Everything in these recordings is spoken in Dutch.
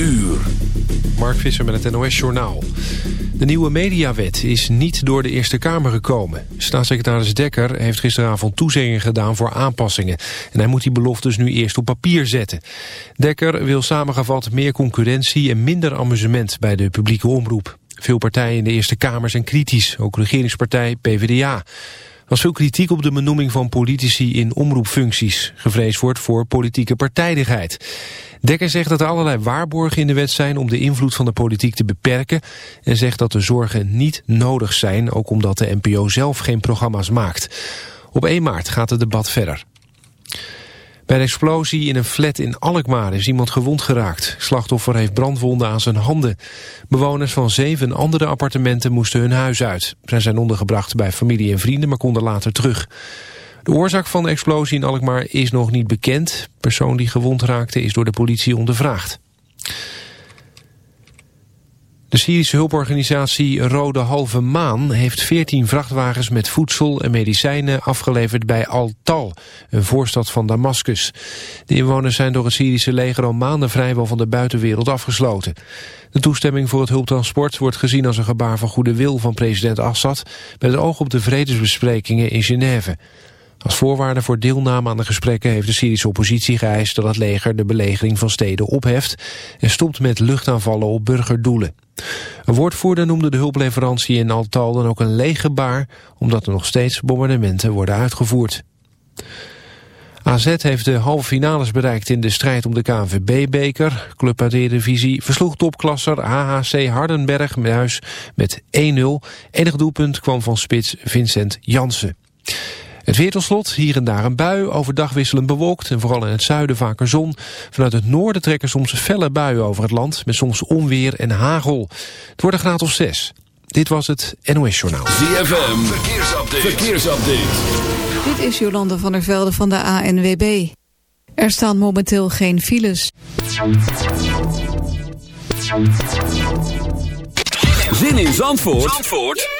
uur. Mark Visser met het NOS Journaal. De nieuwe mediawet is niet door de Eerste Kamer gekomen. Staatssecretaris Dekker heeft gisteravond toezeggingen gedaan voor aanpassingen. En hij moet die beloftes nu eerst op papier zetten. Dekker wil samengevat meer concurrentie en minder amusement bij de publieke omroep. Veel partijen in de Eerste Kamer zijn kritisch, ook regeringspartij PvdA was veel kritiek op de benoeming van politici in omroepfuncties. Gevreesd wordt voor politieke partijdigheid. Dekker zegt dat er allerlei waarborgen in de wet zijn om de invloed van de politiek te beperken. En zegt dat de zorgen niet nodig zijn, ook omdat de NPO zelf geen programma's maakt. Op 1 maart gaat het debat verder. Bij een explosie in een flat in Alkmaar is iemand gewond geraakt. Slachtoffer heeft brandwonden aan zijn handen. Bewoners van zeven andere appartementen moesten hun huis uit. Zij zijn ondergebracht bij familie en vrienden, maar konden later terug. De oorzaak van de explosie in Alkmaar is nog niet bekend. De persoon die gewond raakte is door de politie ondervraagd. De Syrische hulporganisatie Rode Halve Maan heeft 14 vrachtwagens met voedsel en medicijnen afgeleverd bij Al-Tal, een voorstad van Damascus. De inwoners zijn door het Syrische leger al maanden vrijwel van de buitenwereld afgesloten. De toestemming voor het hulptransport wordt gezien als een gebaar van goede wil van president Assad met het oog op de vredesbesprekingen in Genève. Als voorwaarde voor deelname aan de gesprekken heeft de Syrische oppositie geëist dat het leger de belegering van steden opheft en stopt met luchtaanvallen op burgerdoelen. Een woordvoerder noemde de hulpleverantie in Altal dan ook een leeg gebaar, omdat er nog steeds bombardementen worden uitgevoerd. AZ heeft de halve finales bereikt in de strijd om de KNVB-beker. Club uit de Eredivisie versloeg topklasser HHC Hardenberg met huis met 1-0. Enig doelpunt kwam van spits Vincent Jansen. Het weer tot slot, hier en daar een bui, overdag wisselend bewolkt en vooral in het zuiden vaker zon. Vanuit het noorden trekken soms felle buien over het land met soms onweer en hagel. Het wordt een graad of 6. Dit was het NOS Journaal. ZFM, verkeersupdate. verkeersupdate. Dit is Jolande van der Velde van de ANWB. Er staan momenteel geen files. Zin in Zandvoort, Zandvoort?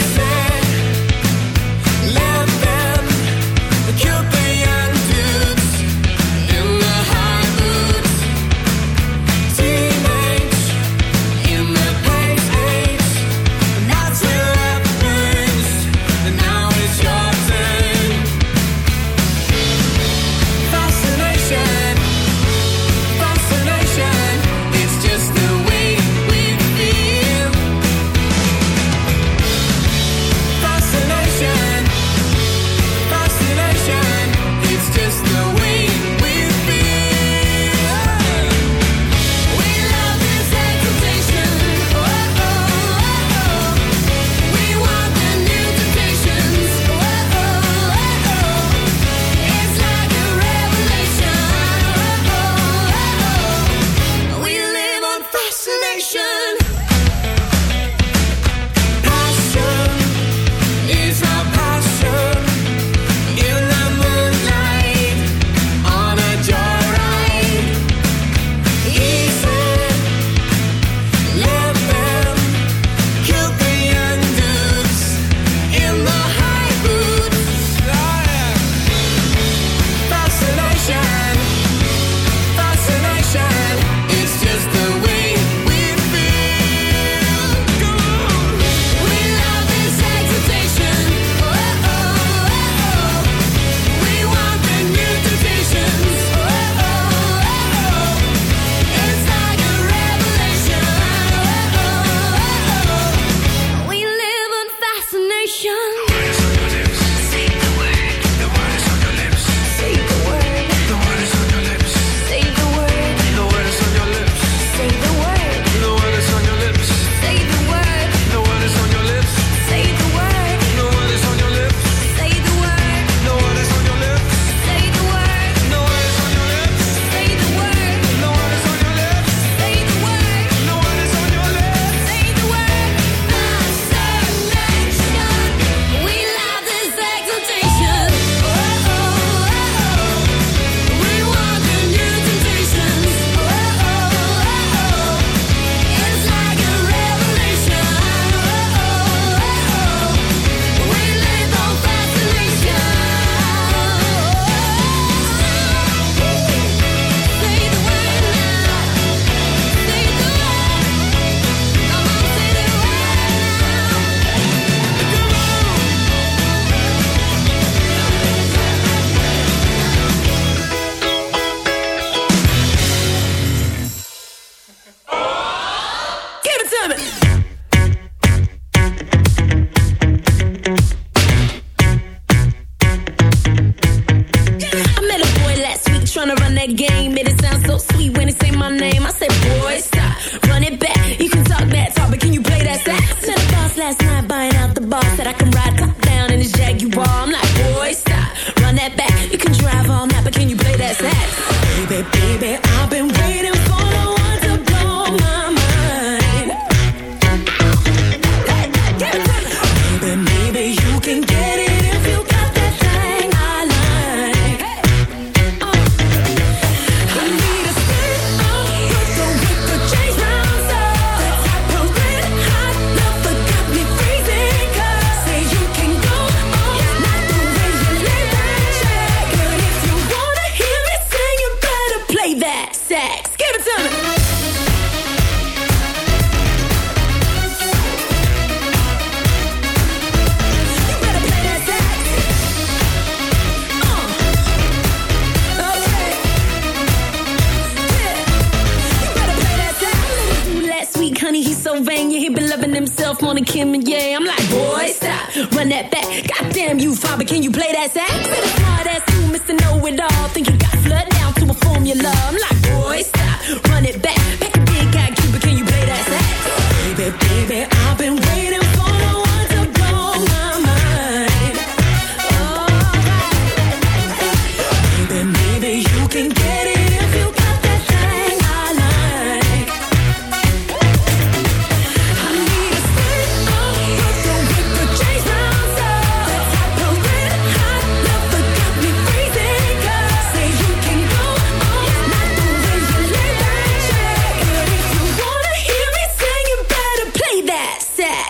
trying to run that game. It sounds so sweet when they say my name. I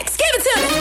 Give it to me.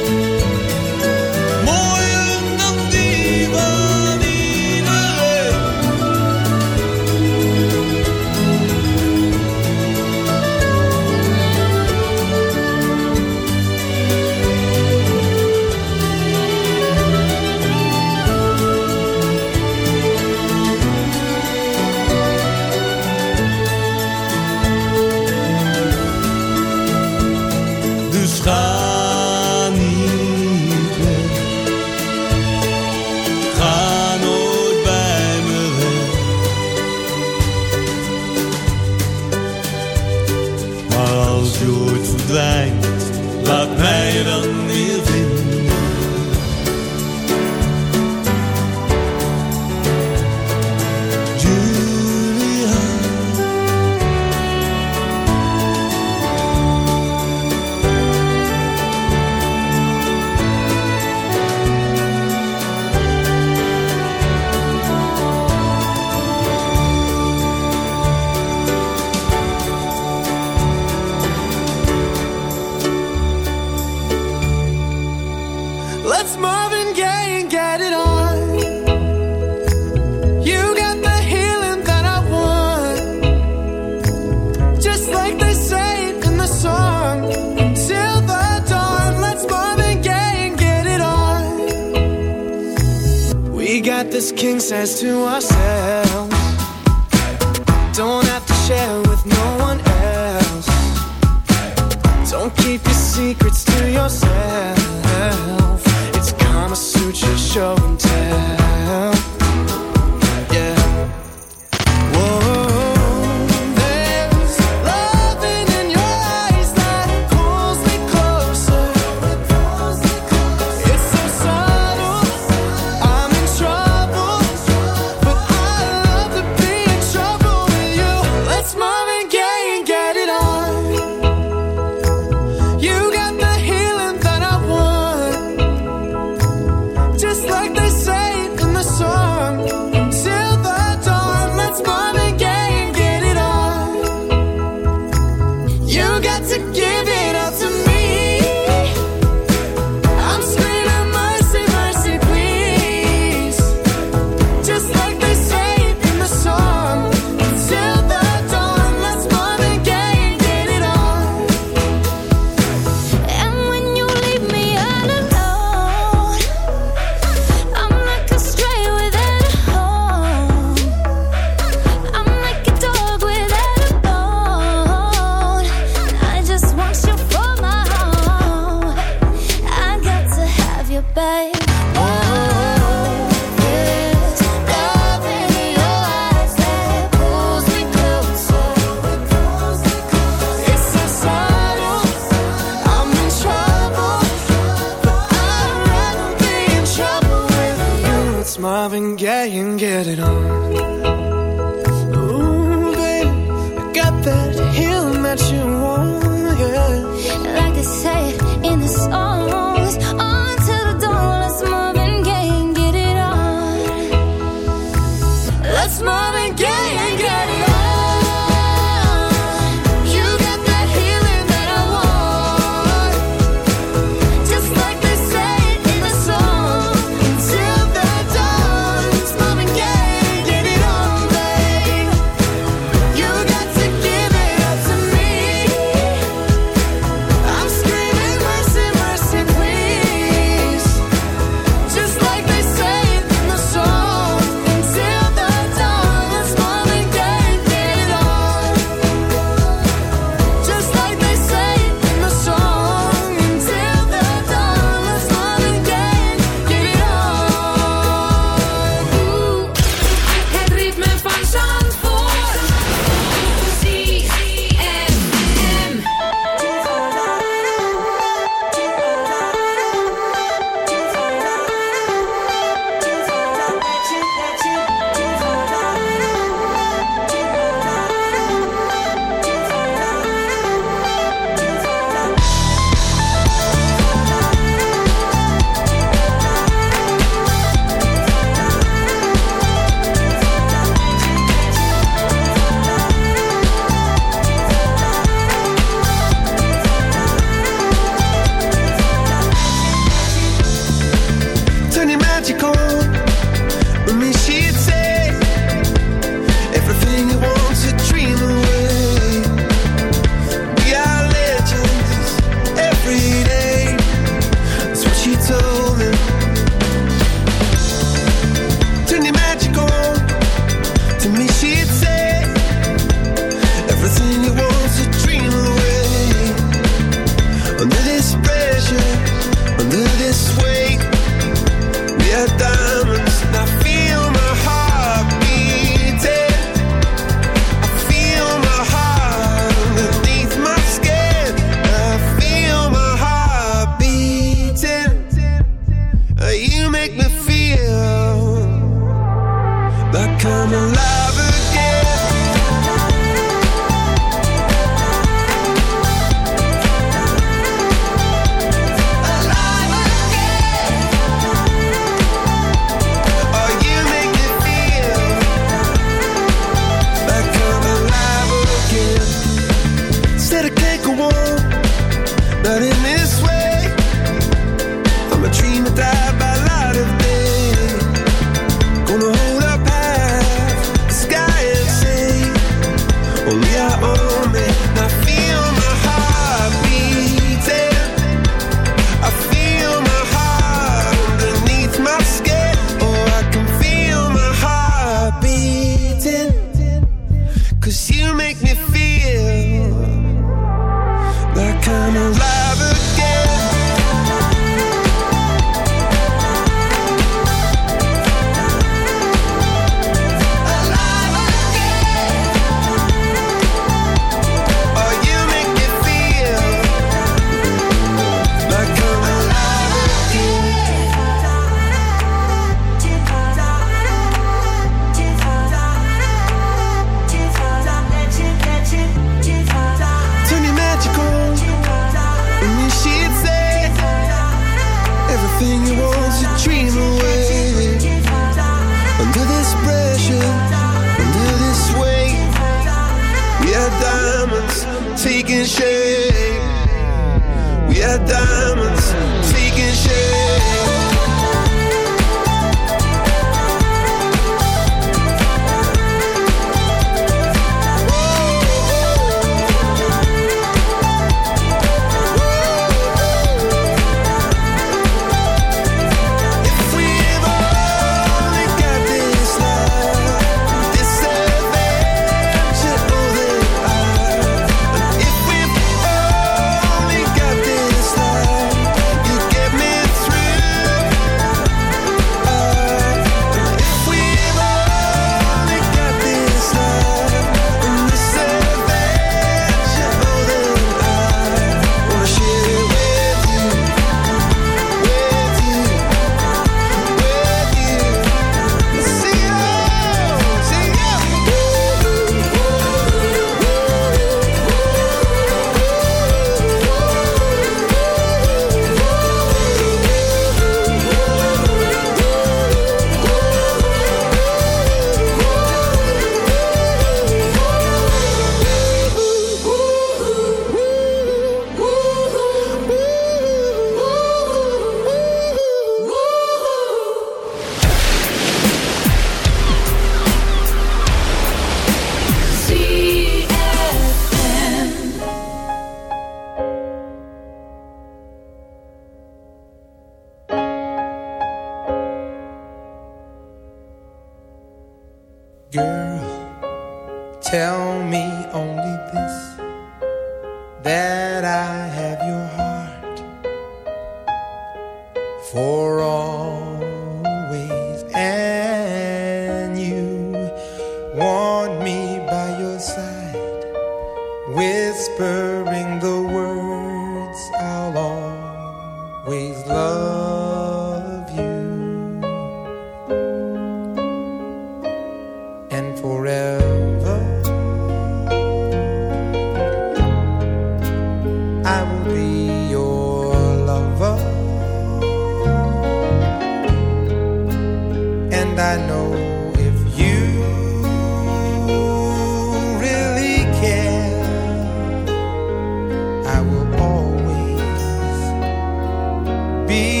be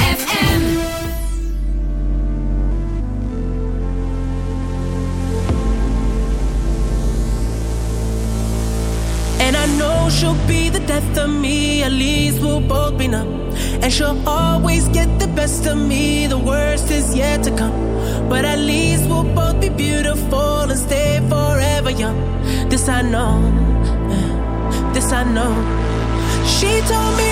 told me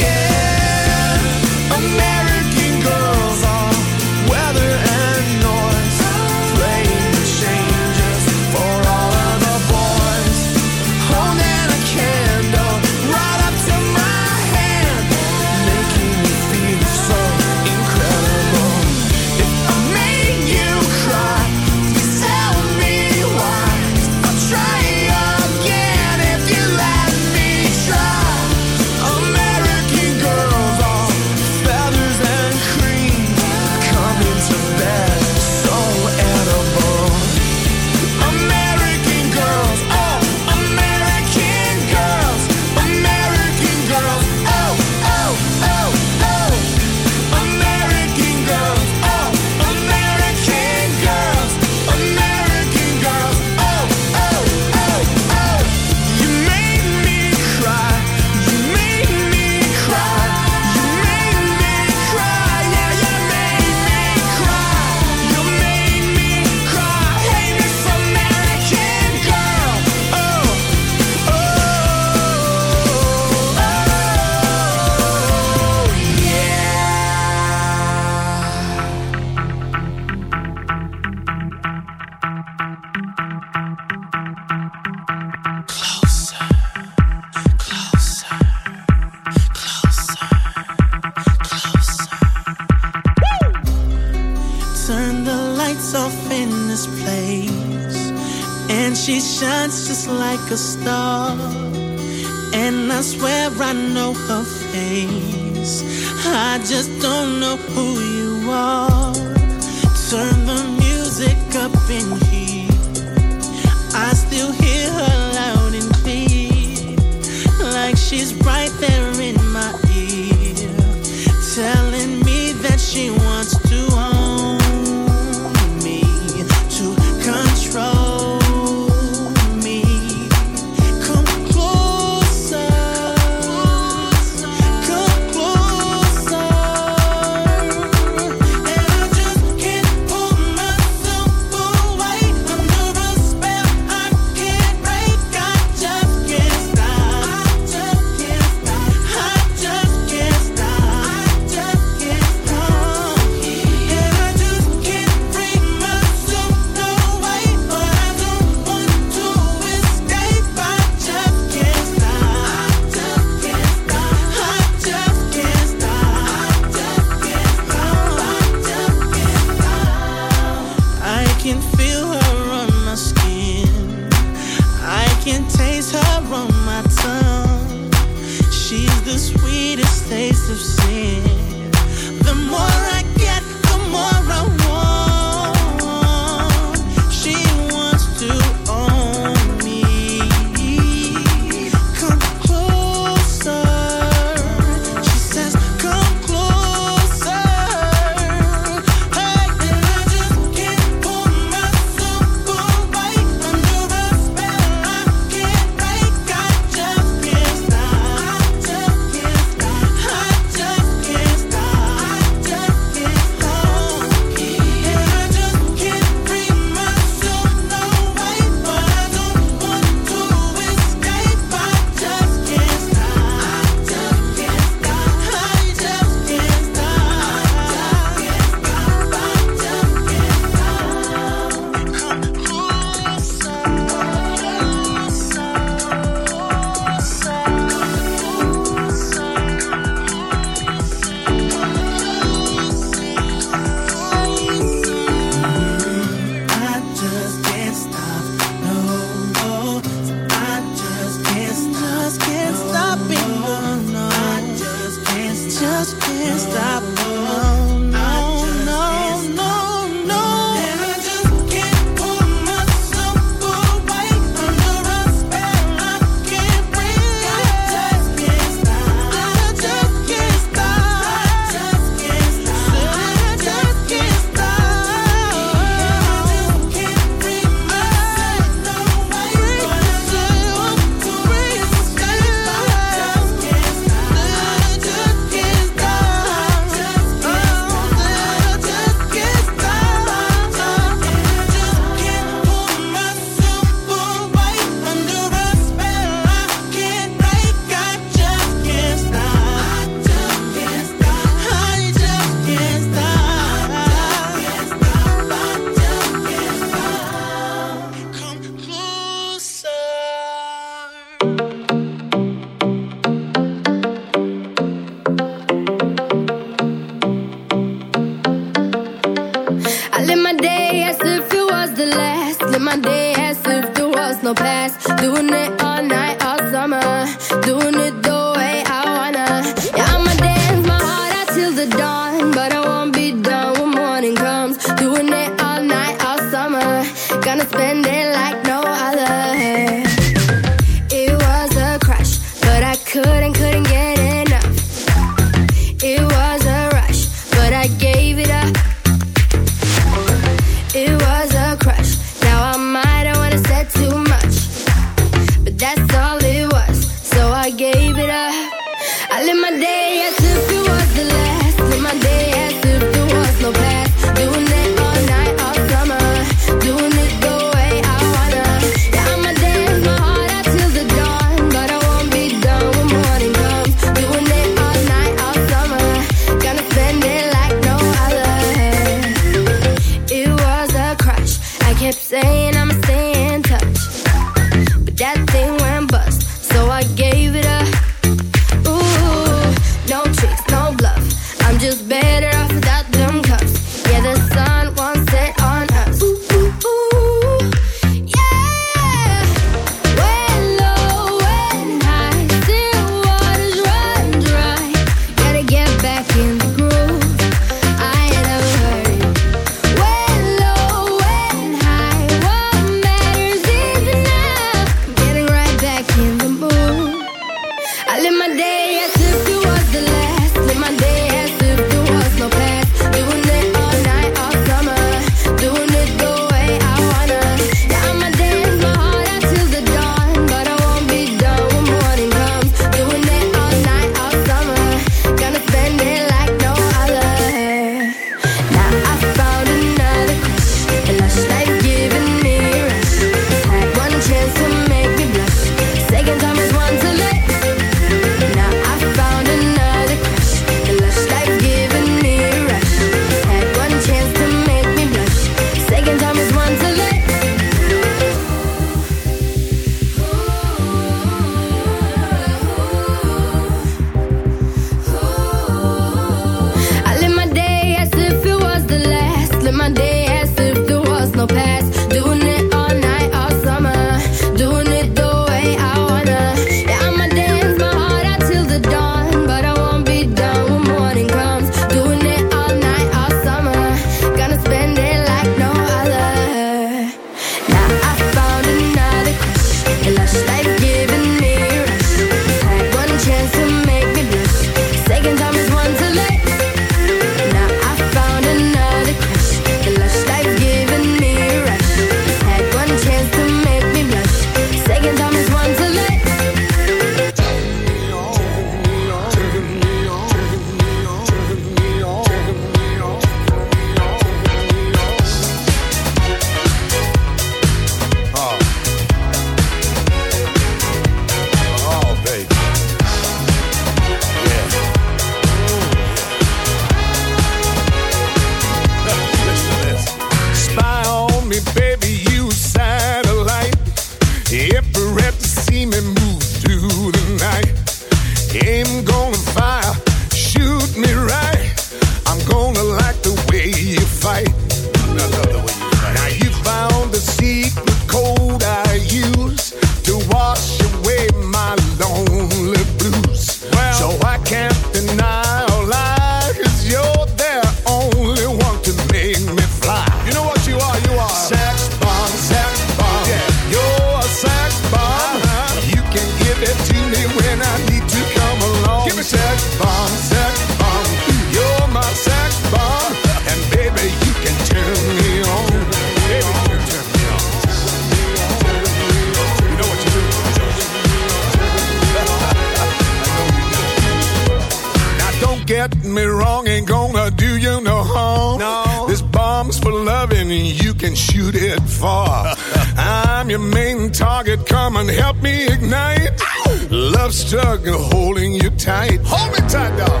struggle holding you tight. Hold me tight, dog.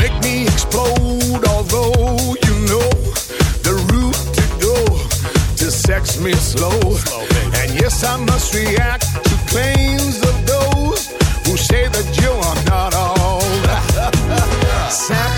Make me explode, although you know the route to go to sex me slow. slow and yes, I must react to claims of those who say that you are not all that.